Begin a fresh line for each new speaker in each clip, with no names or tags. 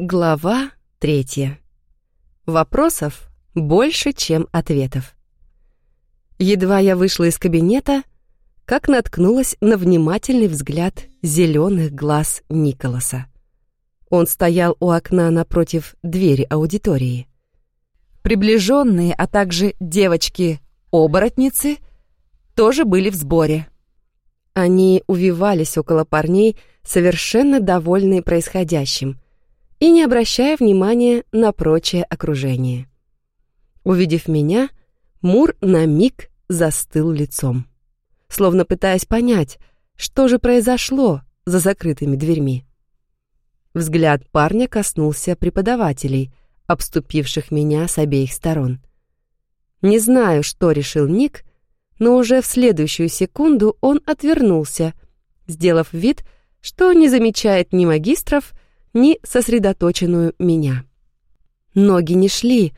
Глава третья. Вопросов больше, чем ответов. Едва я вышла из кабинета, как наткнулась на внимательный взгляд зеленых глаз Николаса. Он стоял у окна напротив двери аудитории. Приближенные, а также девочки-оборотницы тоже были в сборе. Они увивались около парней, совершенно довольные происходящим — и не обращая внимания на прочее окружение. Увидев меня, Мур на миг застыл лицом, словно пытаясь понять, что же произошло за закрытыми дверьми. Взгляд парня коснулся преподавателей, обступивших меня с обеих сторон. Не знаю, что решил Ник, но уже в следующую секунду он отвернулся, сделав вид, что не замечает ни магистров, ни сосредоточенную меня. Ноги не шли,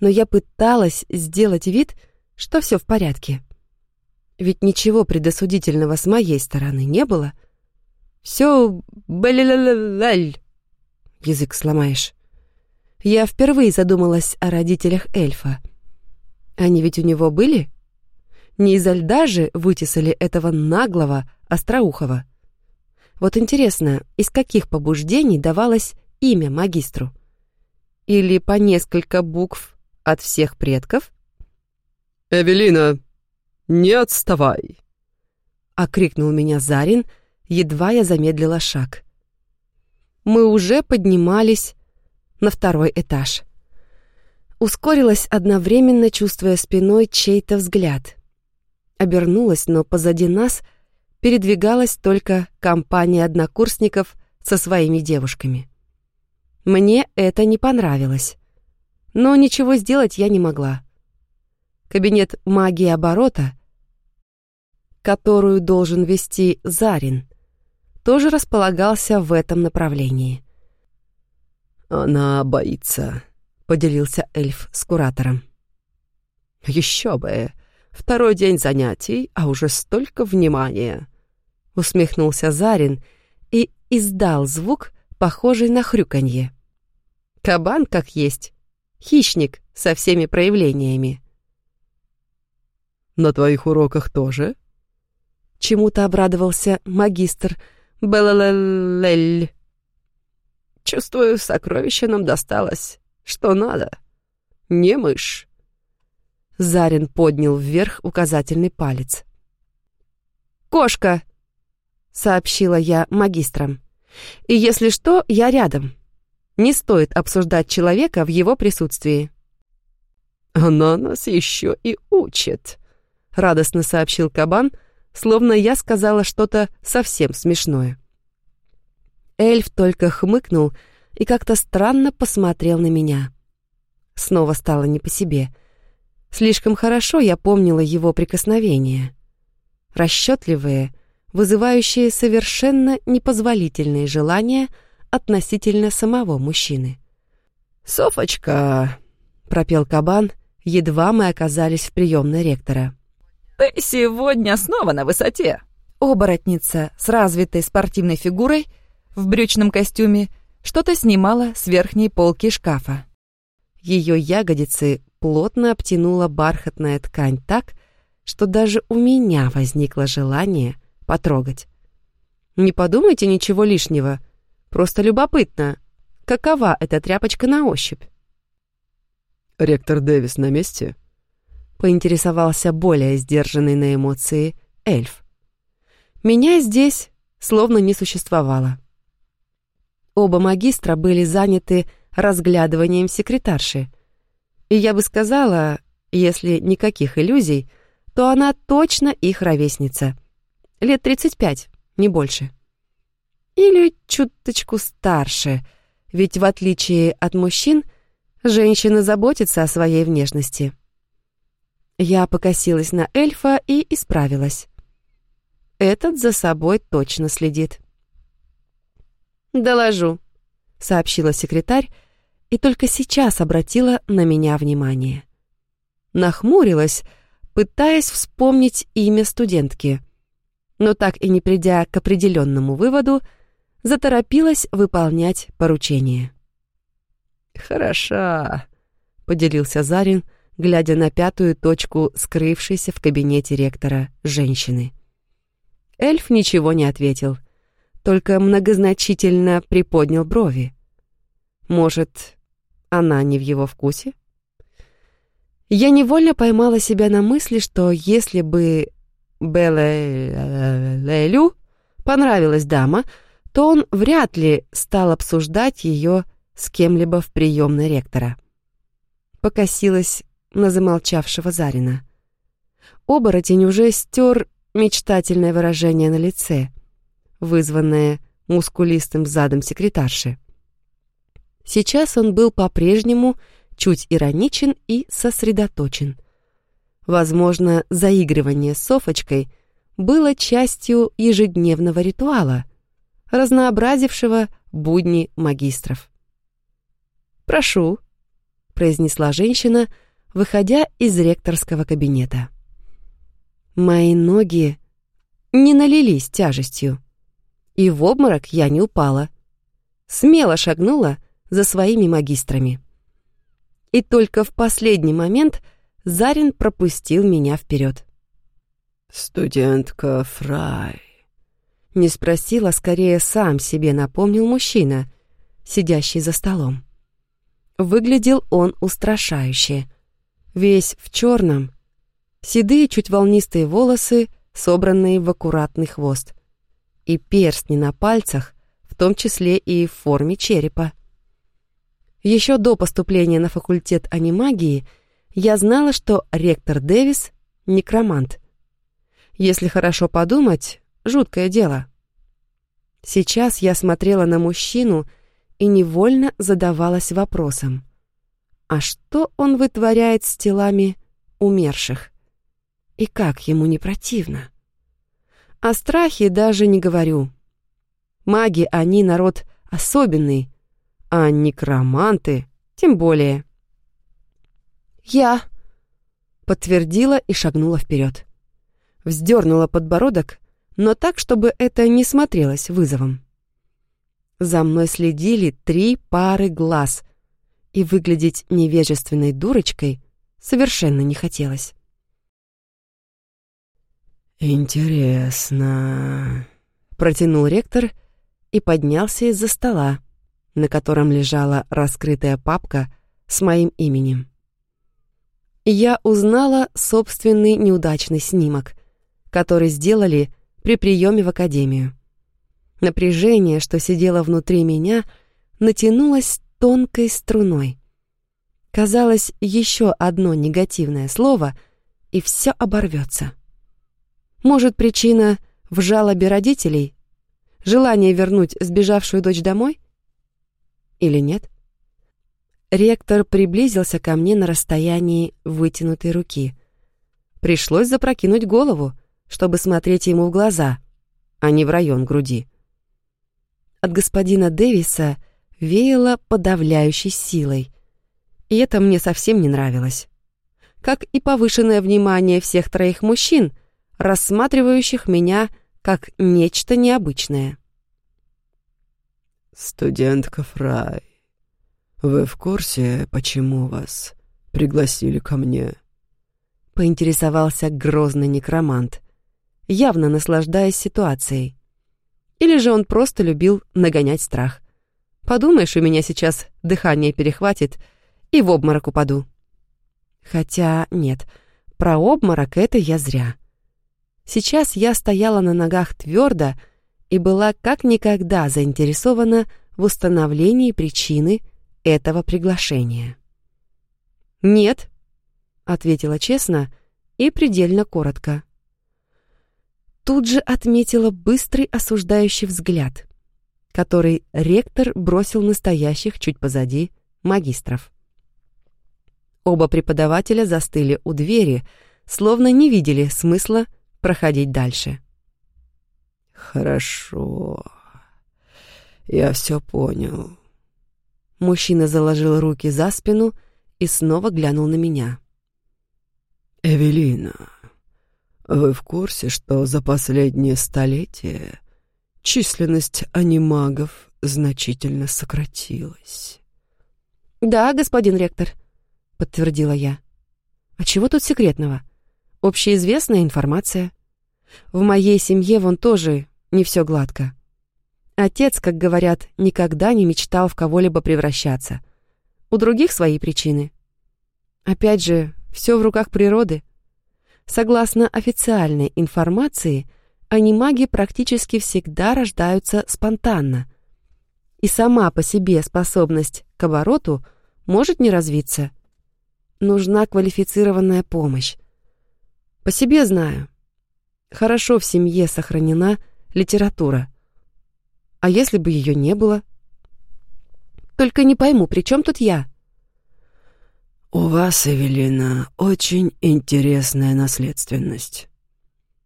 но я пыталась сделать вид, что все в порядке. Ведь ничего предосудительного с моей стороны не было. Все балилалалаль. Язык сломаешь. Я впервые задумалась о родителях эльфа. Они ведь у него были? Не изо льда же вытесали этого наглого, остроухого. Вот интересно, из каких побуждений давалось имя магистру? Или по несколько букв от всех предков?
«Эвелина, не отставай!»
— окрикнул меня Зарин, едва я замедлила шаг. Мы уже поднимались на второй этаж. Ускорилась одновременно, чувствуя спиной чей-то взгляд. Обернулась, но позади нас — передвигалась только компания однокурсников со своими девушками. Мне это не понравилось, но ничего сделать я не могла. Кабинет магии оборота, которую должен вести Зарин, тоже располагался в этом направлении.
«Она боится», — поделился эльф с куратором. «Еще бы! Второй день занятий, а уже столько внимания усмехнулся Зарин и издал звук, похожий на хрюканье. Кабан как есть, хищник со всеми проявлениями.
На твоих уроках тоже?
Чему-то обрадовался магистр Белалелель.
Чувствую, сокровище нам досталось. Что надо? Не мышь.
Зарин поднял вверх указательный палец. «Кошка!» Сообщила я магистрам. И если что, я рядом. Не стоит обсуждать человека в его присутствии.
«Она нас еще и учит», — радостно сообщил кабан, словно я сказала что-то совсем смешное.
Эльф только хмыкнул и как-то странно посмотрел на меня. Снова стало не по себе. Слишком хорошо я помнила его прикосновения. Расчетливые, вызывающие совершенно непозволительные желания относительно самого мужчины.
«Софочка!» — пропел кабан, едва мы оказались в приемной ректора.
«Ты сегодня снова на высоте!»
Оборотница с развитой спортивной фигурой в брючном костюме что-то снимала с верхней полки шкафа. Ее ягодицы плотно обтянула бархатная ткань так, что даже у меня возникло желание — потрогать. Не подумайте ничего лишнего, просто любопытно, какова эта тряпочка на ощупь.
«Ректор Дэвис на месте?»
— поинтересовался более сдержанный на эмоции эльф. «Меня здесь словно не существовало». Оба магистра были заняты разглядыванием секретарши. И я бы сказала, если никаких иллюзий, то она точно их ровесница — Лет 35, не больше. Или чуточку старше, ведь в отличие от мужчин, женщины заботятся о своей внешности. Я покосилась на эльфа и исправилась. Этот за собой точно следит. «Доложу», — сообщила секретарь, и только сейчас обратила на меня внимание. Нахмурилась, пытаясь вспомнить имя студентки но так и не придя к определенному выводу, заторопилась выполнять поручение. «Хороша», — поделился Зарин, глядя на пятую точку скрывшейся в кабинете ректора женщины. Эльф ничего не ответил, только многозначительно приподнял брови. Может, она не в его вкусе? Я невольно поймала себя на мысли, что если бы Белэлю понравилась дама, то он вряд ли стал обсуждать ее с кем-либо в приемной ректора. Покосилась на замолчавшего Зарина. Оборотень уже стер мечтательное выражение на лице, вызванное мускулистым задом секретарши. Сейчас он был по-прежнему чуть ироничен и сосредоточен. Возможно, заигрывание с Софочкой было частью ежедневного ритуала, разнообразившего будни магистров. «Прошу», — произнесла женщина, выходя из ректорского кабинета. Мои ноги не налились тяжестью, и в обморок я не упала. Смело шагнула за своими магистрами. И только в последний момент Зарин пропустил меня вперед.
«Студентка Фрай», —
не спросил, а скорее сам себе напомнил мужчина, сидящий за столом. Выглядел он устрашающе. Весь в черном, седые чуть волнистые волосы, собранные в аккуратный хвост, и перстни на пальцах, в том числе и в форме черепа. Еще до поступления на факультет анимагии я знала, что ректор Дэвис — некромант. Если хорошо подумать, жуткое дело. Сейчас я смотрела на мужчину и невольно задавалась вопросом. А что он вытворяет с телами умерших? И как ему не противно? О страхе даже не говорю. Маги, они народ особенный, а некроманты тем более. «Я», — подтвердила и шагнула вперед. Вздернула подбородок, но так, чтобы это не смотрелось вызовом. За мной следили три пары глаз, и выглядеть невежественной дурочкой совершенно не хотелось.
«Интересно», —
протянул ректор и поднялся из-за стола, на котором лежала раскрытая папка с моим именем. Я узнала собственный неудачный снимок, который сделали при приеме в академию. Напряжение, что сидело внутри меня, натянулось тонкой струной. Казалось, еще одно негативное слово, и все оборвется. Может, причина в жалобе родителей? Желание вернуть сбежавшую дочь домой? или нет? Ректор приблизился ко мне на расстоянии вытянутой руки. Пришлось запрокинуть голову, чтобы смотреть ему в глаза, а не в район груди. От господина Дэвиса веяло подавляющей силой, и это мне совсем не нравилось. Как и повышенное внимание всех троих мужчин, рассматривающих меня как нечто необычное.
«Студентка Фрай, вы в курсе, почему вас пригласили ко мне?»
Поинтересовался грозный некромант, явно наслаждаясь ситуацией. Или же он просто любил нагонять страх. Подумаешь, у меня сейчас дыхание перехватит и в обморок упаду. Хотя нет, про обморок это я зря. Сейчас я стояла на ногах твердо, и была как никогда заинтересована в установлении причины этого приглашения. «Нет», — ответила честно и предельно коротко. Тут же отметила быстрый осуждающий взгляд, который ректор бросил настоящих чуть позади магистров. Оба преподавателя застыли у двери, словно не видели смысла проходить дальше.
«Хорошо. Я все понял».
Мужчина заложил руки за спину и снова глянул на меня.
«Эвелина, вы в курсе, что за последние столетия численность анимагов значительно сократилась?»
«Да, господин ректор», — подтвердила я. «А чего тут секретного? Общеизвестная информация. В моей семье вон тоже не все гладко. Отец, как говорят, никогда не мечтал в кого-либо превращаться. У других свои причины. Опять же, все в руках природы. Согласно официальной информации, анимаги практически всегда рождаются спонтанно. И сама по себе способность к обороту может не развиться. Нужна квалифицированная помощь. По себе знаю. Хорошо в семье сохранена литература. А если бы ее не было? Только не пойму, при чем тут я?
«У вас, Эвелина, очень интересная наследственность».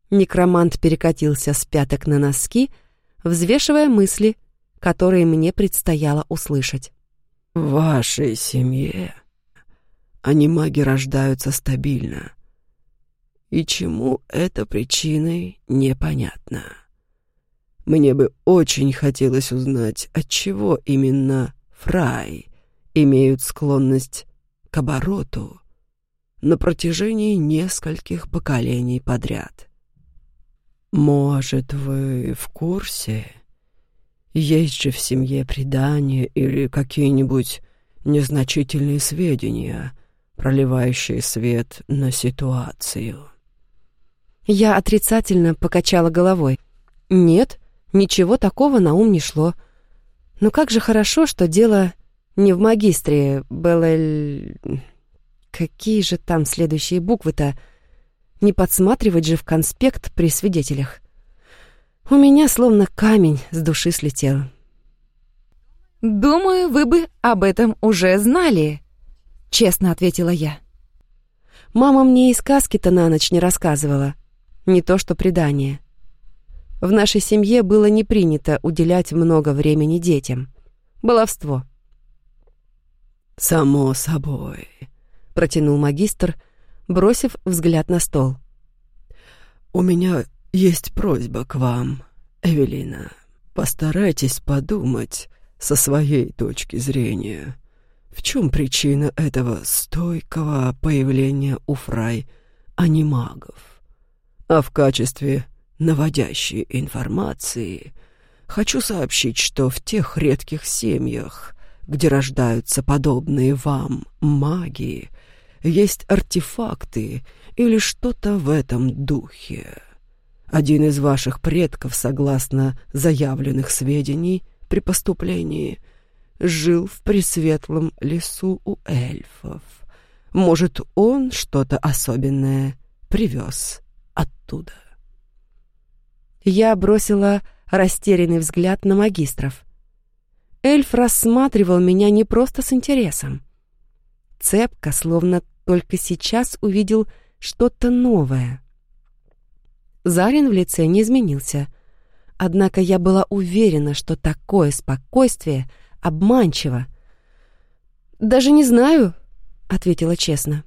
Некромант перекатился с пяток на носки, взвешивая мысли, которые мне предстояло услышать.
«В вашей семье анимаги рождаются стабильно. И чему это причиной, непонятно. Мне бы очень хотелось узнать, от чего именно фрай имеют склонность к обороту на протяжении нескольких поколений подряд. Может, вы в курсе? Есть же в семье предания или какие-нибудь незначительные сведения, проливающие свет на ситуацию.
Я отрицательно покачала головой. Нет, ничего такого на ум не шло. Но как же хорошо, что дело не в магистре Белэль... Какие же там следующие буквы-то? Не подсматривать же в конспект при свидетелях. У меня словно камень с души слетел.
«Думаю, вы бы об этом уже знали», — честно ответила я.
Мама мне и сказки-то на ночь не рассказывала. Не то что предание. В нашей семье было не принято уделять много времени детям. Баловство.
«Само собой», —
протянул магистр, бросив взгляд на стол.
«У меня есть просьба к вам, Эвелина. Постарайтесь подумать со своей точки зрения, в чем причина этого стойкого появления у фрай анимагов. А в качестве наводящей информации хочу сообщить, что в тех редких семьях, где рождаются подобные вам магии, есть артефакты или что-то в этом духе. Один из ваших предков, согласно заявленных сведений при поступлении, жил в пресветлом лесу у эльфов. Может, он что-то особенное привез оттуда.
Я бросила растерянный взгляд на магистров. Эльф рассматривал меня не просто с интересом. Цепко, словно только сейчас увидел что-то новое. Зарин в лице не изменился. Однако я была уверена, что такое спокойствие обманчиво. «Даже не знаю», — ответила честно.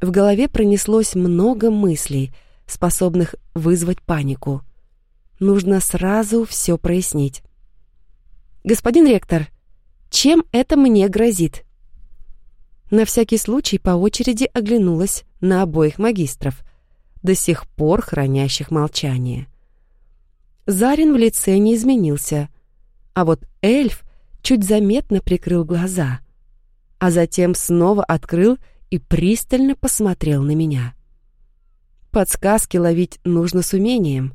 В голове пронеслось много мыслей, способных вызвать панику. Нужно сразу все прояснить. «Господин ректор, чем это мне грозит?» На всякий случай по очереди оглянулась на обоих магистров, до сих пор хранящих молчание. Зарин в лице не изменился, а вот эльф чуть заметно прикрыл глаза, а затем снова открыл и пристально посмотрел на меня. Подсказки ловить нужно с умением.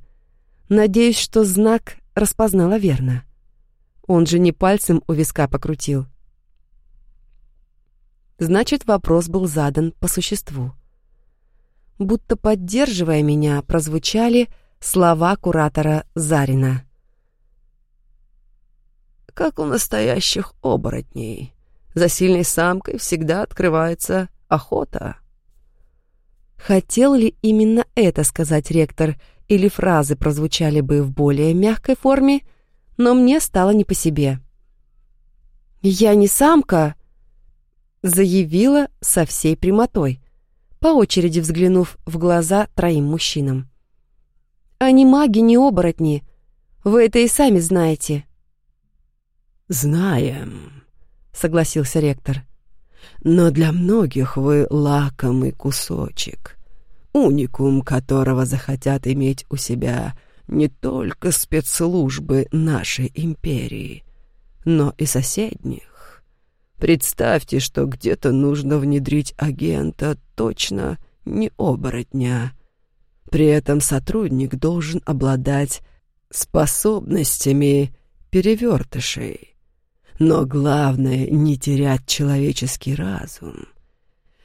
Надеюсь, что знак распознала верно. Он же не пальцем у виска покрутил. Значит, вопрос был задан по существу. Будто поддерживая меня, прозвучали слова куратора Зарина.
«Как у настоящих оборотней. За сильной самкой всегда открывается охота».
Хотел ли именно это сказать ректор, или фразы прозвучали бы в более мягкой форме — но мне стало не по себе. «Я не самка», — заявила со всей прямотой, по очереди взглянув в глаза троим мужчинам. «Они маги, не оборотни. Вы это и сами знаете».
«Знаем», —
согласился ректор.
«Но для многих вы лакомый кусочек, уникум которого захотят иметь у себя не только спецслужбы нашей империи, но и соседних. Представьте, что где-то нужно внедрить агента точно не оборотня. При этом сотрудник должен обладать способностями перевертышей. Но главное — не терять человеческий разум.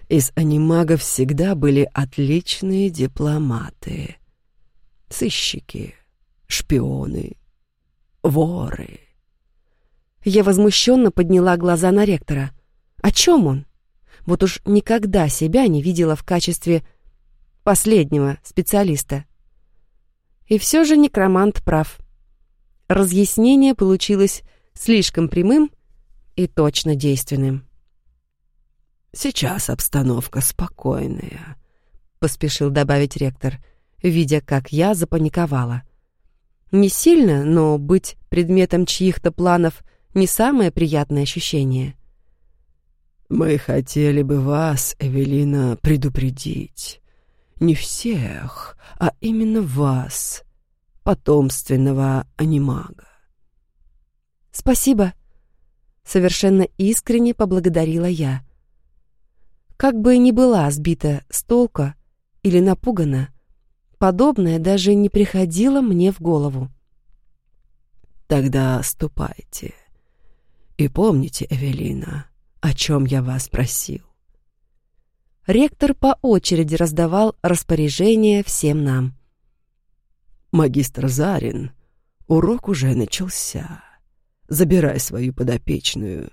Из анимагов всегда были отличные дипломаты, сыщики, шпионы, воры.
Я возмущенно подняла глаза на ректора. О чем он? Вот уж никогда себя не видела в качестве последнего специалиста. И все же некромант прав. Разъяснение получилось слишком прямым и точно действенным.
«Сейчас обстановка спокойная», —
поспешил добавить ректор, видя, как я запаниковала. Не сильно, но быть предметом чьих-то планов — не самое приятное ощущение.
«Мы хотели бы вас, Эвелина, предупредить. Не всех, а именно вас, потомственного анимага.
«Спасибо», — совершенно искренне поблагодарила я. Как бы ни была сбита с толка или напугана, подобное даже не приходило мне в голову.
«Тогда ступайте. И помните, Эвелина, о чем я вас просил».
Ректор по очереди раздавал распоряжения всем нам.
«Магистр Зарин, урок уже начался. Забирай свою подопечную.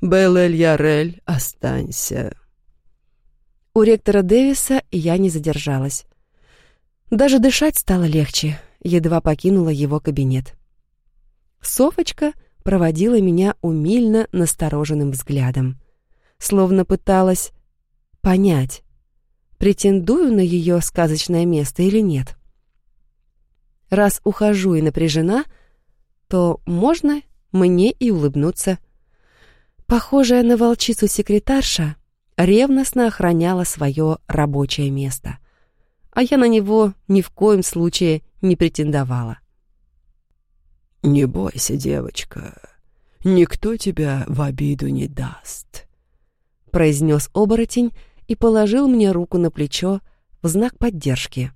Белль Ярель, останься».
У ректора Дэвиса я не задержалась. Даже дышать стало легче, едва покинула его кабинет. Софочка проводила меня умильно настороженным взглядом, словно пыталась понять, претендую на ее сказочное место или нет. Раз ухожу и напряжена, то можно мне и улыбнуться. Похожая на волчицу секретарша ревностно охраняла свое рабочее место, а я на него ни в коем случае не претендовала.
«Не бойся, девочка, никто тебя в обиду не даст», — произнес
оборотень и положил мне руку на плечо в знак поддержки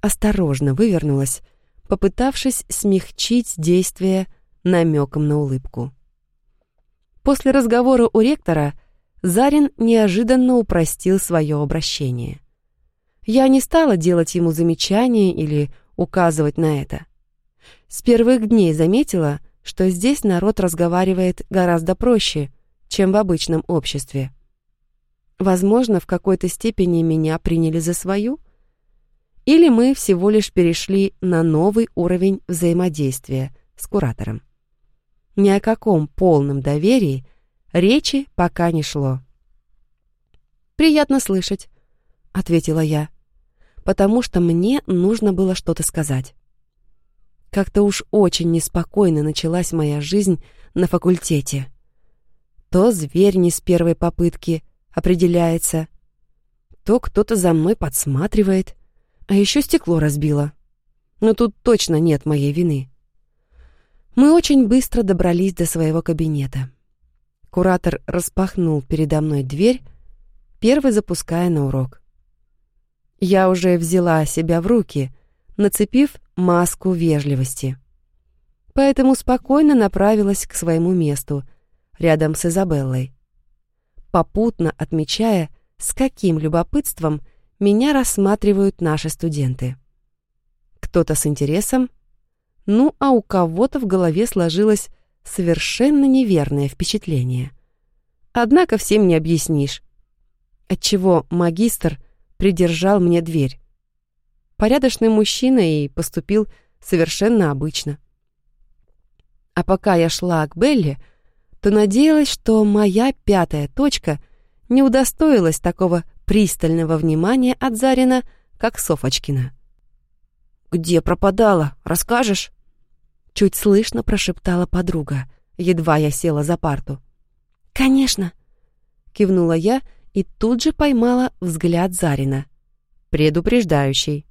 осторожно вывернулась, попытавшись смягчить действие намеком на улыбку. После разговора у ректора Зарин неожиданно упростил свое обращение. Я не стала делать ему замечания или указывать на это. С первых дней заметила, что здесь народ разговаривает гораздо проще, чем в обычном обществе. Возможно, в какой-то степени меня приняли за свою — или мы всего лишь перешли на новый уровень взаимодействия с куратором. Ни о каком полном доверии речи пока не шло. «Приятно слышать», — ответила я, потому что мне нужно было что-то сказать. Как-то уж очень неспокойно началась моя жизнь на факультете. То зверь не с первой попытки определяется, то кто-то за мной подсматривает, а еще стекло разбило. Но тут точно нет моей вины. Мы очень быстро добрались до своего кабинета. Куратор распахнул передо мной дверь, первый запуская на урок. Я уже взяла себя в руки, нацепив маску вежливости. Поэтому спокойно направилась к своему месту, рядом с Изабеллой. Попутно отмечая, с каким любопытством — меня рассматривают наши студенты. Кто-то с интересом, ну а у кого-то в голове сложилось совершенно неверное впечатление. Однако всем не объяснишь, отчего магистр придержал мне дверь. Порядочный мужчина и поступил совершенно обычно. А пока я шла к Белле, то надеялась, что моя пятая точка не удостоилась такого пристального внимания от Зарина, как Софочкина. «Где пропадала? Расскажешь?» Чуть слышно прошептала подруга, едва я села за парту. «Конечно!» — кивнула я и тут же поймала взгляд Зарина. Предупреждающий.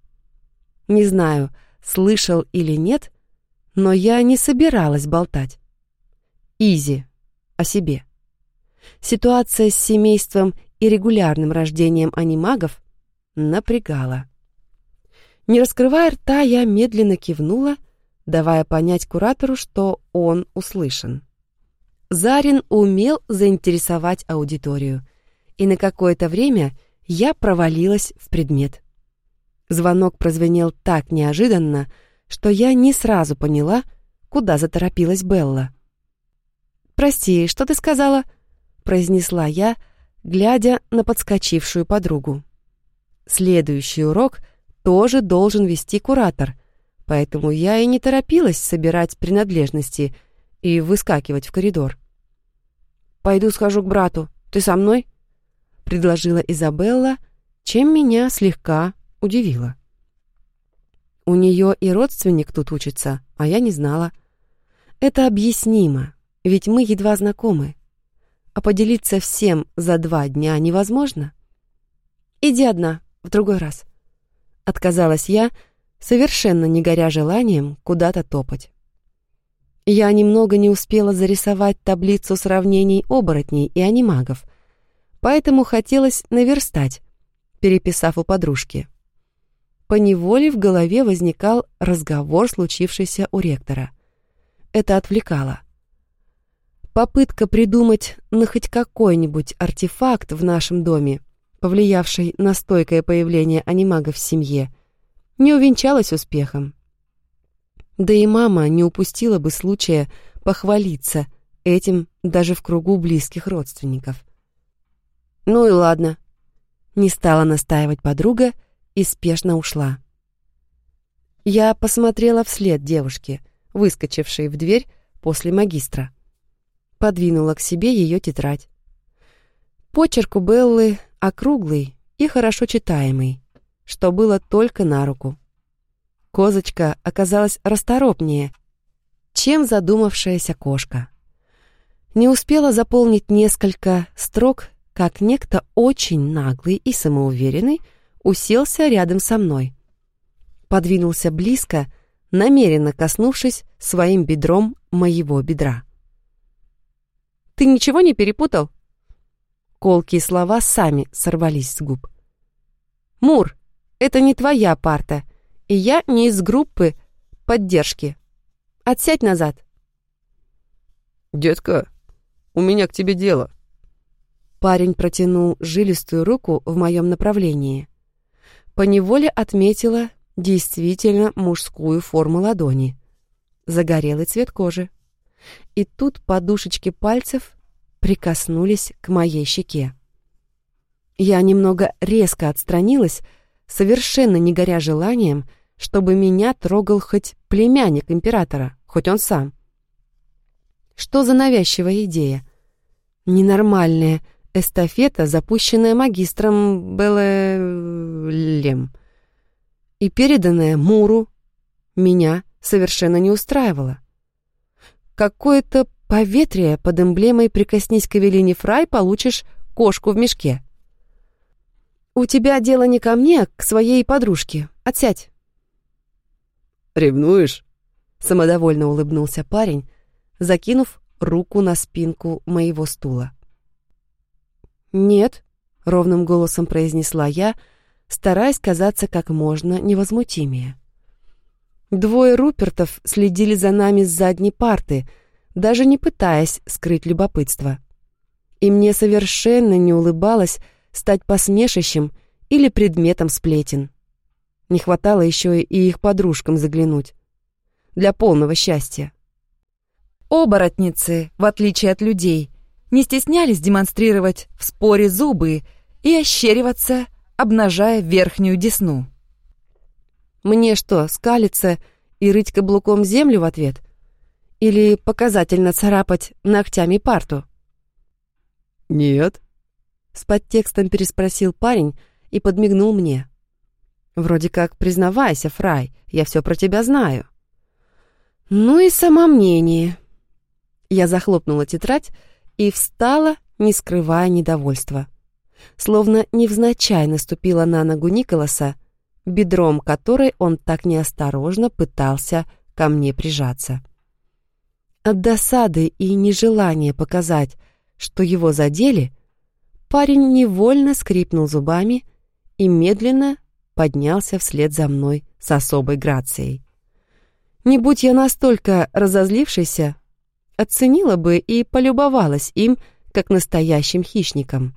Не знаю, слышал или нет, но я не собиралась болтать. Изи. О себе. Ситуация с семейством и регулярным рождением анимагов напрягала. Не раскрывая рта, я медленно кивнула, давая понять куратору, что он услышан. Зарин умел заинтересовать аудиторию, и на какое-то время я провалилась в предмет. Звонок прозвенел так неожиданно, что я не сразу поняла, куда заторопилась Белла. «Прости, что ты сказала?» — произнесла я, глядя на подскочившую подругу. Следующий урок тоже должен вести куратор, поэтому я и не торопилась собирать принадлежности и выскакивать в коридор. «Пойду схожу к брату. Ты со мной?» — предложила Изабелла, чем меня слегка удивило. У нее и родственник тут учится, а я не знала. Это объяснимо, ведь мы едва знакомы. А поделиться всем за два дня невозможно. Иди одна, в другой раз. Отказалась я, совершенно не горя желанием куда-то топать. Я немного не успела зарисовать таблицу сравнений оборотней и анимагов, поэтому хотелось наверстать, переписав у подружки поневоле в голове возникал разговор, случившийся у ректора. Это отвлекало. Попытка придумать на хоть какой-нибудь артефакт в нашем доме, повлиявший на стойкое появление анимага в семье, не увенчалась успехом. Да и мама не упустила бы случая похвалиться этим даже в кругу близких родственников. Ну и ладно. Не стала настаивать подруга, — и спешно ушла. Я посмотрела вслед девушке, выскочившей в дверь после магистра. Подвинула к себе ее тетрадь. Почерк у Беллы округлый и хорошо читаемый, что было только на руку. Козочка оказалась расторопнее, чем задумавшаяся кошка. Не успела заполнить несколько строк, как некто очень наглый и самоуверенный уселся рядом со мной. Подвинулся близко, намеренно коснувшись своим бедром моего бедра. «Ты ничего не перепутал?» Колкие слова сами сорвались с губ. «Мур, это не твоя парта, и я не из группы поддержки. Отсядь назад».
«Детка, у меня к тебе дело».
Парень протянул жилистую руку в моем направлении поневоле отметила действительно мужскую форму ладони, загорелый цвет кожи. И тут подушечки пальцев прикоснулись к моей щеке. Я немного резко отстранилась, совершенно не горя желанием, чтобы меня трогал хоть племянник императора, хоть он сам. Что за навязчивая идея? Ненормальная, эстафета, запущенная магистром Беллем и переданная Муру, меня совершенно не устраивала. Какое-то поветрие под эмблемой «Прикоснись к Эвелине Фрай, получишь кошку в мешке». «У тебя дело не ко мне, а к своей подружке. Отсядь».
«Ревнуешь?»
— самодовольно улыбнулся парень, закинув руку на спинку моего стула. «Нет», — ровным голосом произнесла я, стараясь казаться как можно невозмутимее. Двое Рупертов следили за нами с задней парты, даже не пытаясь скрыть любопытство. И мне совершенно не улыбалось стать посмешищем или предметом сплетен. Не хватало еще и их подружкам заглянуть. Для полного счастья. Оборотницы, в отличие от людей, не стеснялись демонстрировать в споре зубы и ощериваться, обнажая верхнюю десну. Мне что, скалиться и рыть каблуком землю в ответ? Или показательно царапать ногтями парту?
«Нет», — с подтекстом переспросил парень и подмигнул мне. «Вроде как, признавайся, Фрай, я все про тебя знаю».
«Ну и самомнение», Я захлопнула тетрадь и встала, не скрывая недовольства. Словно невзначай наступила на ногу Николаса, бедром которой он так неосторожно пытался ко мне прижаться. От досады и нежелания показать, что его задели, парень невольно скрипнул зубами и медленно поднялся вслед за мной с особой грацией. Не будь я настолько разозлившейся, оценила бы и полюбовалась им, как настоящим хищником.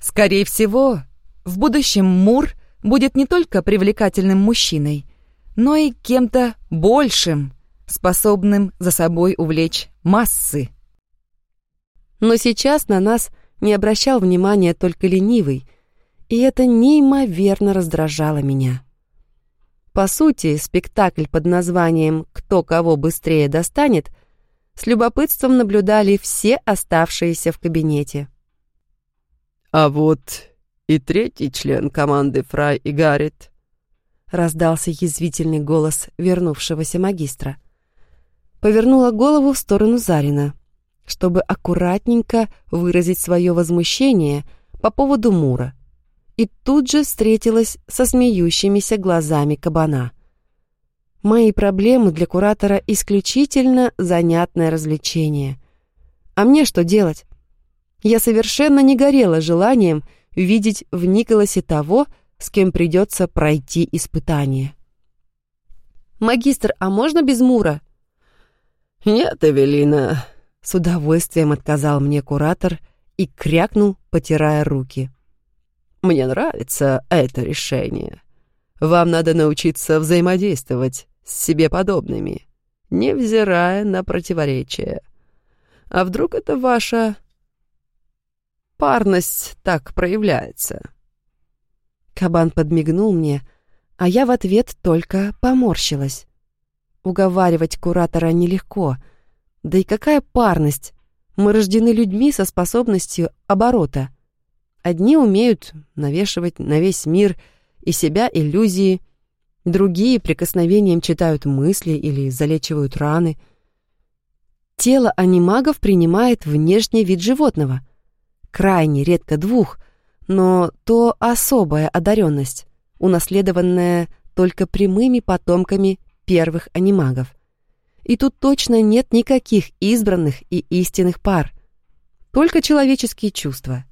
Скорее всего, в будущем Мур будет не только привлекательным мужчиной, но и кем-то большим, способным за собой увлечь массы.
Но сейчас на нас не обращал внимания только ленивый, и это неимоверно раздражало меня. По сути, спектакль под названием «Кто кого быстрее достанет» с любопытством наблюдали все оставшиеся в кабинете.
«А вот и третий член команды Фрай и Гаррит», —
раздался язвительный голос вернувшегося магистра. Повернула голову в сторону Зарина, чтобы аккуратненько выразить свое возмущение по поводу Мура, и тут же встретилась со смеющимися глазами кабана — Мои проблемы для куратора исключительно занятное развлечение. А мне что делать? Я совершенно не горела желанием видеть в Николасе того, с кем придется пройти испытание. «Магистр, а можно без Мура?»
«Нет, Эвелина», —
с удовольствием отказал мне куратор и крякнул, потирая руки.
«Мне нравится это решение. Вам надо научиться взаимодействовать с себе подобными, невзирая на противоречия. А вдруг это ваша парность так проявляется?»
Кабан подмигнул мне, а я в ответ только поморщилась. Уговаривать куратора нелегко. Да и какая парность? Мы рождены людьми со способностью оборота. Одни умеют навешивать на весь мир и себя иллюзии, Другие прикосновением читают мысли или залечивают раны. Тело анимагов принимает внешний вид животного. Крайне редко двух, но то особая одаренность, унаследованная только прямыми потомками первых анимагов. И тут точно нет никаких избранных и истинных пар, только человеческие чувства.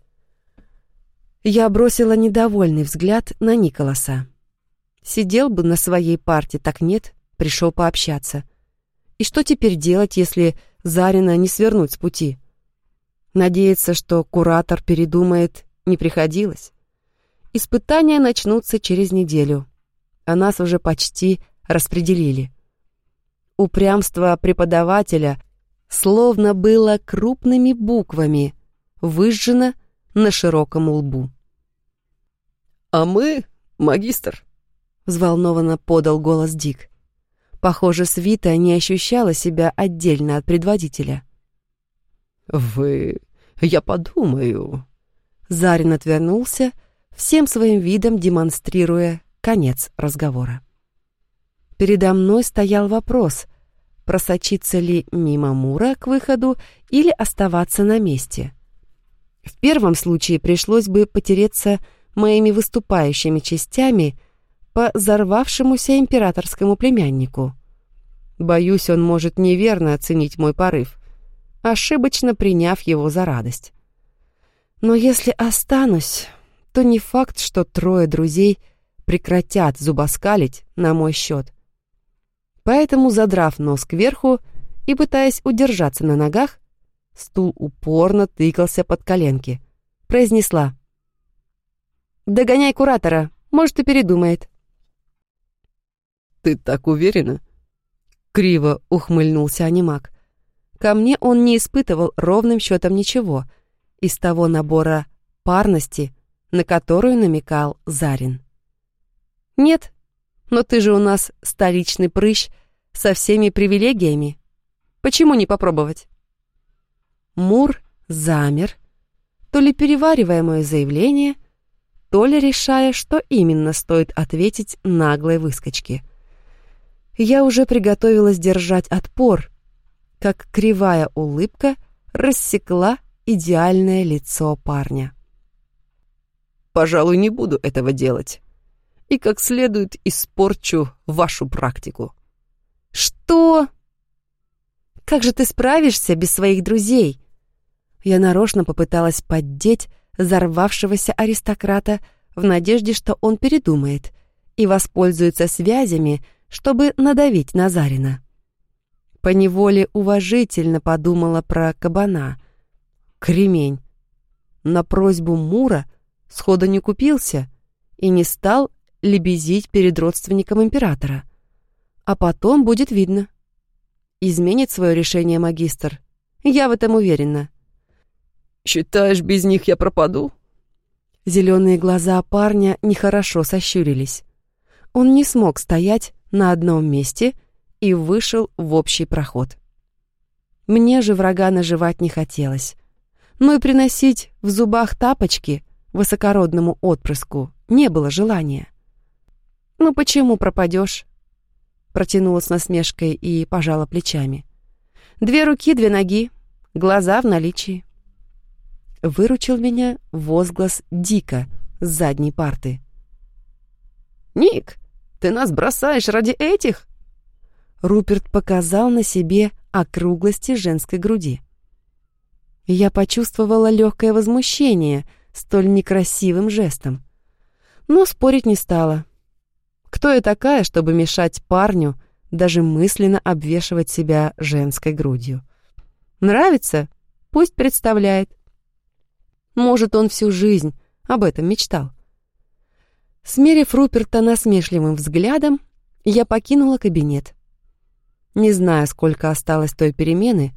Я бросила недовольный взгляд на Николаса. Сидел бы на своей парте, так нет, пришел пообщаться. И что теперь делать, если Зарина не свернуть с пути? Надеяться, что куратор передумает, не приходилось. Испытания начнутся через неделю, а нас уже почти распределили. Упрямство преподавателя словно было крупными буквами, выжжено на широком лбу.
«А мы, магистр»,
взволнованно подал голос Дик. Похоже, свита не ощущала себя отдельно от предводителя.
«Вы... я подумаю...»
Зарин отвернулся, всем своим видом демонстрируя конец разговора. Передо мной стоял вопрос, просочиться ли мимо Мура к выходу или оставаться на месте. В первом случае пришлось бы потереться моими выступающими частями по взорвавшемуся императорскому племяннику. Боюсь, он может неверно оценить мой порыв, ошибочно приняв его за радость. Но если останусь, то не факт, что трое друзей прекратят зубоскалить на мой счет. Поэтому, задрав нос кверху и пытаясь удержаться на ногах, стул упорно тыкался под коленки. Произнесла. «Догоняй куратора, может, и передумает».
«Ты так уверена?»
Криво ухмыльнулся анимак. Ко мне он не испытывал ровным счетом ничего из того набора парности, на которую намекал Зарин. «Нет, но ты же у нас столичный прыщ со всеми привилегиями. Почему не попробовать?» Мур замер, то ли переваривая мое заявление, то ли решая, что именно стоит ответить наглой выскочке. Я уже приготовилась держать отпор, как кривая улыбка рассекла идеальное лицо парня.
«Пожалуй, не буду этого делать. И как следует испорчу вашу практику».
«Что? Как же ты справишься без своих друзей?» Я нарочно попыталась поддеть взорвавшегося аристократа в надежде, что он передумает и воспользуется связями, чтобы надавить на Зарина. Поневоле уважительно подумала про кабана. Кремень. На просьбу Мура схода не купился и не стал лебезить перед родственником императора. А потом будет видно. Изменит свое решение магистр. Я в этом уверена.
«Считаешь, без них я пропаду?»
Зеленые глаза парня нехорошо сощурились. Он не смог стоять на одном месте и вышел в общий проход. Мне же врага наживать не хотелось. Но и приносить в зубах тапочки высокородному отпрыску не было желания. «Ну почему пропадешь?» Протянула с насмешкой и пожала плечами. «Две руки, две ноги, глаза в наличии». Выручил меня возглас Дика с задней парты.
«Ник, ты нас бросаешь ради этих?»
Руперт показал на себе округлости женской груди. Я почувствовала легкое возмущение столь некрасивым жестом. Но спорить не стала. Кто я такая, чтобы мешать парню даже мысленно обвешивать себя женской грудью? Нравится? Пусть представляет. Может, он всю жизнь об этом мечтал. Смерив Руперта насмешливым взглядом, я покинула кабинет. Не знаю, сколько осталось той перемены,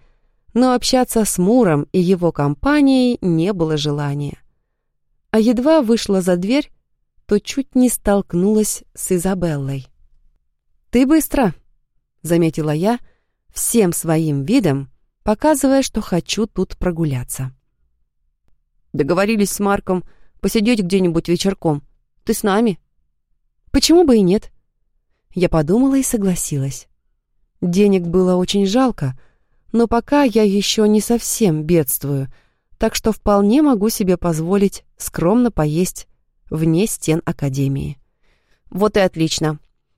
но общаться с Муром и его компанией не было желания. А едва вышла за дверь, то чуть не столкнулась с Изабеллой. «Ты быстро», — заметила я, всем своим видом, показывая, что хочу тут прогуляться.
Договорились с Марком посидеть где-нибудь вечерком. Ты с нами?»
«Почему бы и нет?» Я подумала и согласилась. Денег было очень жалко, но пока я еще не совсем бедствую, так что вполне могу себе позволить скромно поесть вне стен Академии.
«Вот и отлично.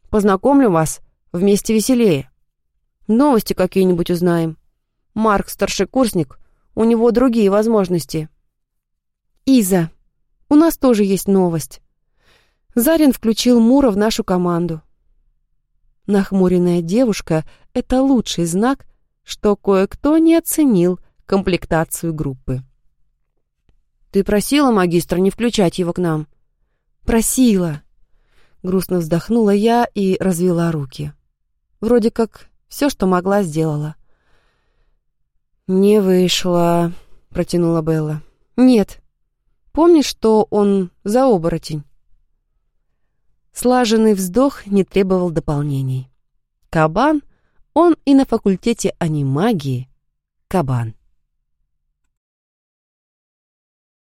Познакомлю вас, вместе веселее. Новости какие-нибудь узнаем. Марк старшекурсник, у него другие возможности».
«Иза, у нас тоже есть новость. Зарин включил Мура в нашу команду. Нахмуренная девушка — это лучший знак, что кое-кто не оценил комплектацию группы.
«Ты просила магистра не включать его к нам?»
«Просила!» Грустно вздохнула я и развела руки. Вроде как все, что могла, сделала.
«Не вышло», — протянула Белла.
«Нет, Помнишь, что он за оборотень?» Слаженный вздох не требовал дополнений. Кабан, он и на факультете анимагии. Кабан.